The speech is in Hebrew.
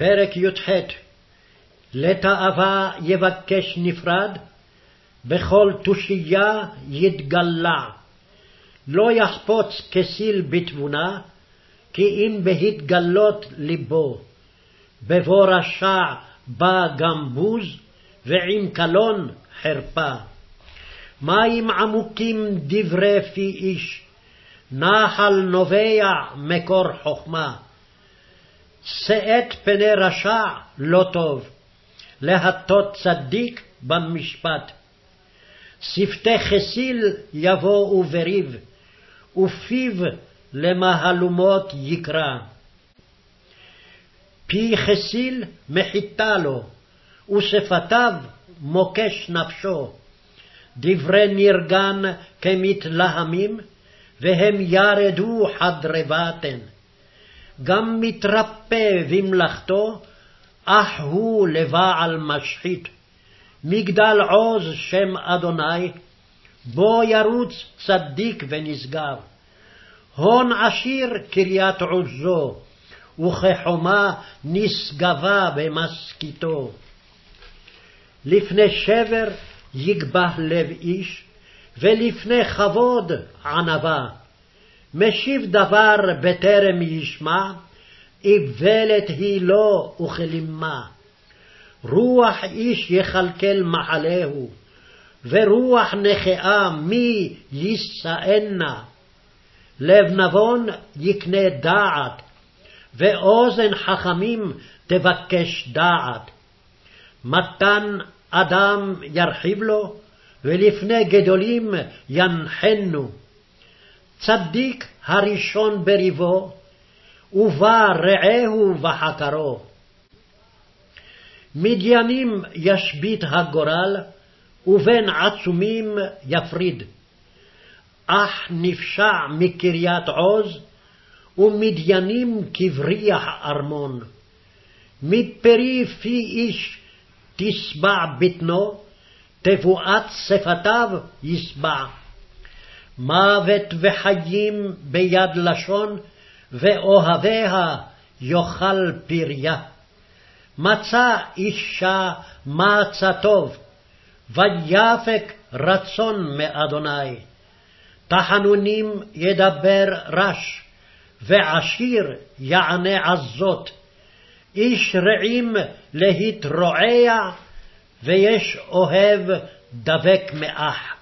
פרק י"ח לתאווה יבקש נפרד, בכל תושייה יתגלע. לא יחפוץ כסיל בתבונה, כי אם בהתגלות ליבו. בבוא רשע בא גם בוז, ועם קלון חרפה. מים עמוקים דברי פי איש, נחל נובע מקור חכמה. שאת פני רשע לא טוב, להטות צדיק במשפט. שפתי חסיל יבואו בריב, ופיו למהלומות יקרא. פי חסיל מחיתה לו, ושפתיו מוקש נפשו. דברי נרגן כמתלהמים, והם ירדו חדרי בטן. גם מתרפא במלאכתו, אך הוא לבעל משחית. מגדל עוז שם אדוני, בו ירוץ צדיק ונשגב. הון עשיר קריית עוזו, וכחומה נשגבה במשכיתו. לפני שבר יגבה לב איש, ולפני כבוד ענווה. משיב דבר בטרם ישמע, איוולת היא לו וכלימה. רוח איש יכלכל מחלהו, ורוח נכאה מי יישאנה. לב נבון יקנה דעת, ואוזן חכמים תבקש דעת. מתן אדם ירחיב לו, ולפני גדולים ינחנו. צדיק הראשון בריבו, ובא רעהו וחקרו. מדיינים ישבית הגורל, ובין עצומים יפריד. אך נפשע מקריית עוז, ומדיינים כבריח ארמון. מפרי פי איש תשבע בטנו, תבואת שפתיו ישבע. מוות וחיים ביד לשון, ואוהביה יאכל פריה. מצא אישה מצא טוב, ויפק רצון מאדוני. תחנונים ידבר רש, ועשיר יענה עזות. איש רעים להתרועע, ויש אוהב דבק מאח.